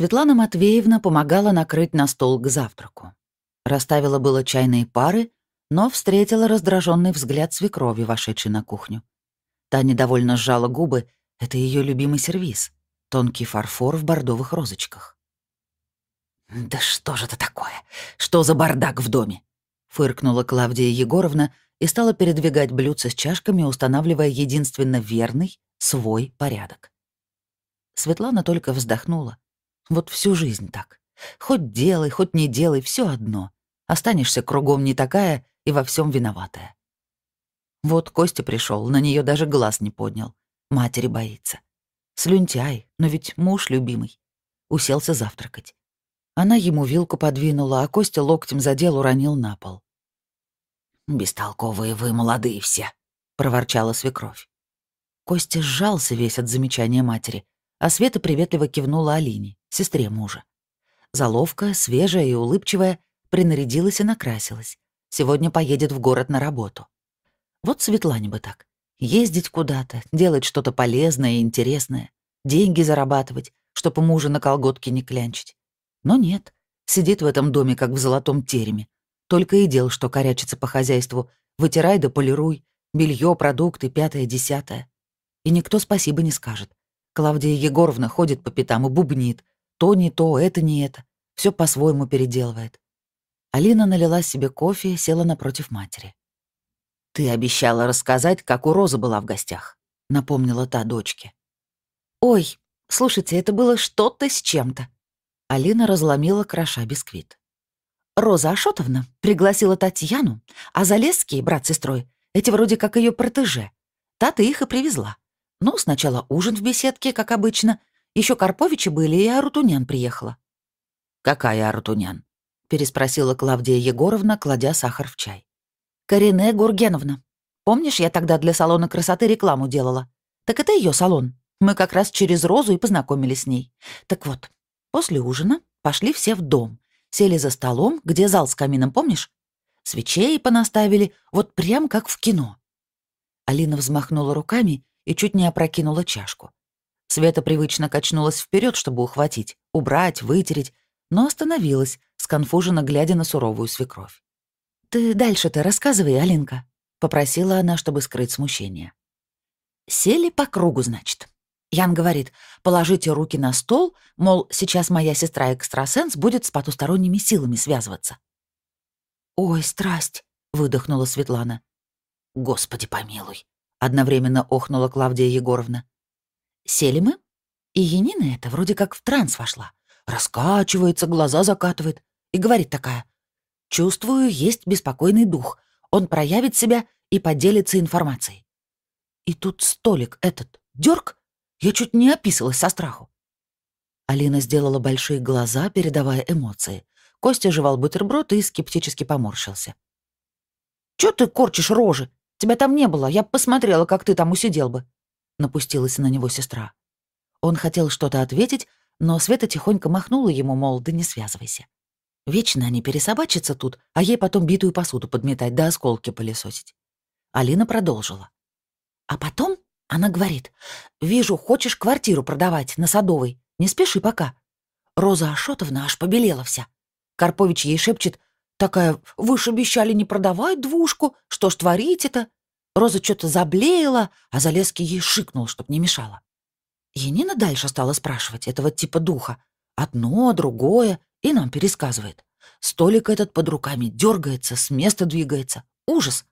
Светлана Матвеевна помогала накрыть на стол к завтраку. Расставила было чайные пары, но встретила раздраженный взгляд свекрови, вошедшей на кухню. Та недовольно сжала губы, это ее любимый сервиз — тонкий фарфор в бордовых розочках. «Да что же это такое? Что за бардак в доме?» — фыркнула Клавдия Егоровна и стала передвигать блюдца с чашками, устанавливая единственно верный, свой порядок. Светлана только вздохнула. Вот всю жизнь так. Хоть делай, хоть не делай, все одно. Останешься кругом не такая и во всем виноватая. Вот Костя пришел, на нее даже глаз не поднял. Матери боится. Слюнтяй, но ведь муж любимый. Уселся завтракать. Она ему вилку подвинула, а Костя локтем задел, уронил на пол. «Бестолковые вы, молодые все», — проворчала свекровь. Костя сжался весь от замечания матери, а Света приветливо кивнула Алине, сестре мужа. Заловка, свежая и улыбчивая, принарядилась и накрасилась. Сегодня поедет в город на работу. Вот Светлане бы так. Ездить куда-то, делать что-то полезное и интересное, деньги зарабатывать, чтобы мужа на колготке не клянчить. Но нет, сидит в этом доме, как в золотом тереме. Только и дел, что корячится по хозяйству. Вытирай да полируй, белье, продукты, пятое, десятое. И никто спасибо не скажет. Клавдия Егоровна ходит по пятам и бубнит. То не то, это не это. Все по-своему переделывает. Алина налила себе кофе и села напротив матери. «Ты обещала рассказать, как у Розы была в гостях», — напомнила та дочке. «Ой, слушайте, это было что-то с чем-то», Алина разломила кроша бисквит. Роза Ашотовна пригласила Татьяну, а Залесский, брат сестрой, эти вроде как ее протеже. Та-то их и привезла. Ну, сначала ужин в беседке, как обычно. Еще Карповичи были, и Арутунян приехала. «Какая Арутунян?» — переспросила Клавдия Егоровна, кладя сахар в чай. «Карине Гургеновна. Помнишь, я тогда для салона красоты рекламу делала? Так это ее салон. Мы как раз через Розу и познакомились с ней. Так вот, После ужина пошли все в дом, сели за столом, где зал с камином, помнишь? Свечей понаставили, вот прям как в кино. Алина взмахнула руками и чуть не опрокинула чашку. Света привычно качнулась вперед, чтобы ухватить, убрать, вытереть, но остановилась, сконфуженно глядя на суровую свекровь. «Ты дальше-то рассказывай, Алинка», — попросила она, чтобы скрыть смущение. «Сели по кругу, значит. Ян говорит, положите руки на стол, мол, сейчас моя сестра-экстрасенс будет с потусторонними силами связываться. «Ой, страсть!» — выдохнула Светлана. «Господи помилуй!» — одновременно охнула Клавдия Егоровна. Сели мы, и Енина это вроде как в транс вошла. Раскачивается, глаза закатывает и говорит такая. «Чувствую, есть беспокойный дух. Он проявит себя и поделится информацией». И тут столик этот, дёрг, я чуть не описалась со страху. Алина сделала большие глаза, передавая эмоции. Костя жевал бутерброд и скептически поморщился. «Чё ты корчишь рожи? Тебя там не было, я посмотрела, как ты там усидел бы», — напустилась на него сестра. Он хотел что-то ответить, но Света тихонько махнула ему, мол, да не связывайся. Вечно они пересобачатся тут, а ей потом битую посуду подметать да осколки пылесосить. Алина продолжила. А потом она говорит, «Вижу, хочешь квартиру продавать на Садовой. Не спеши пока». Роза Ашотовна аж побелела вся. Карпович ей шепчет, такая, «Вы ж обещали не продавать двушку, что ж творите-то?» Роза что-то заблеяла, а Залеский ей шикнул, чтоб не мешала. Енина дальше стала спрашивать этого типа духа. Одно, другое, и нам пересказывает. Столик этот под руками дергается, с места двигается. Ужас.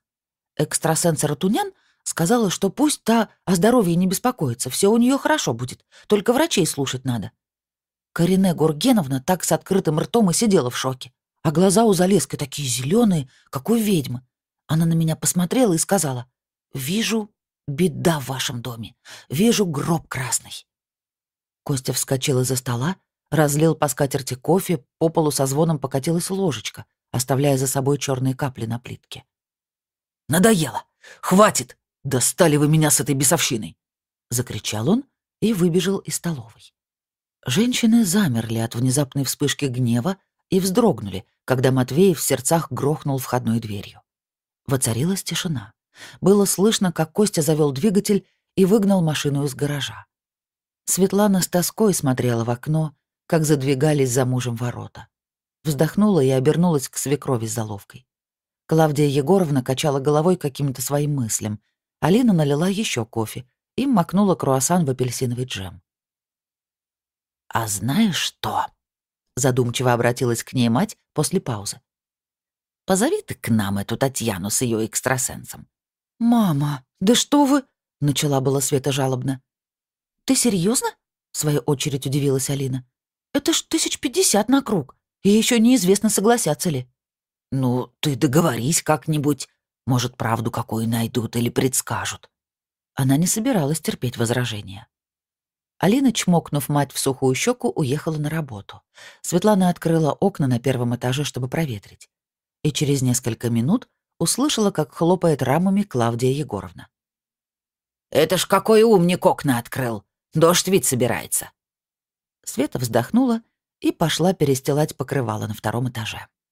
Экстрасенс Ратунян Сказала, что пусть та о здоровье не беспокоится, все у нее хорошо будет, только врачей слушать надо. Карине Гургеновна так с открытым ртом и сидела в шоке, а глаза у Залеской такие зеленые, как у ведьмы. Она на меня посмотрела и сказала, «Вижу беда в вашем доме, вижу гроб красный». Костя вскочил из-за стола, разлил по скатерти кофе, по полу со звоном покатилась ложечка, оставляя за собой черные капли на плитке. «Надоело! Хватит!» «Достали вы меня с этой бесовщиной!» — закричал он и выбежал из столовой. Женщины замерли от внезапной вспышки гнева и вздрогнули, когда Матвей в сердцах грохнул входной дверью. Воцарилась тишина. Было слышно, как Костя завел двигатель и выгнал машину из гаража. Светлана с тоской смотрела в окно, как задвигались за мужем ворота. Вздохнула и обернулась к свекрови с заловкой. Клавдия Егоровна качала головой каким-то своим мыслям. Алина налила еще кофе и макнула круассан в апельсиновый джем. «А знаешь что?» — задумчиво обратилась к ней мать после паузы. «Позови ты к нам эту Татьяну с ее экстрасенсом». «Мама, да что вы...» — начала была Света жалобно. «Ты серьезно? в свою очередь удивилась Алина. «Это ж тысяч пятьдесят на круг, и еще неизвестно, согласятся ли». «Ну, ты договорись как-нибудь. Может, правду какую найдут или предскажут». Она не собиралась терпеть возражения. Алина, чмокнув мать в сухую щеку, уехала на работу. Светлана открыла окна на первом этаже, чтобы проветрить. И через несколько минут услышала, как хлопает рамами Клавдия Егоровна. «Это ж какой умник окна открыл! Дождь ведь собирается!» Света вздохнула и пошла перестилать покрывало на втором этаже.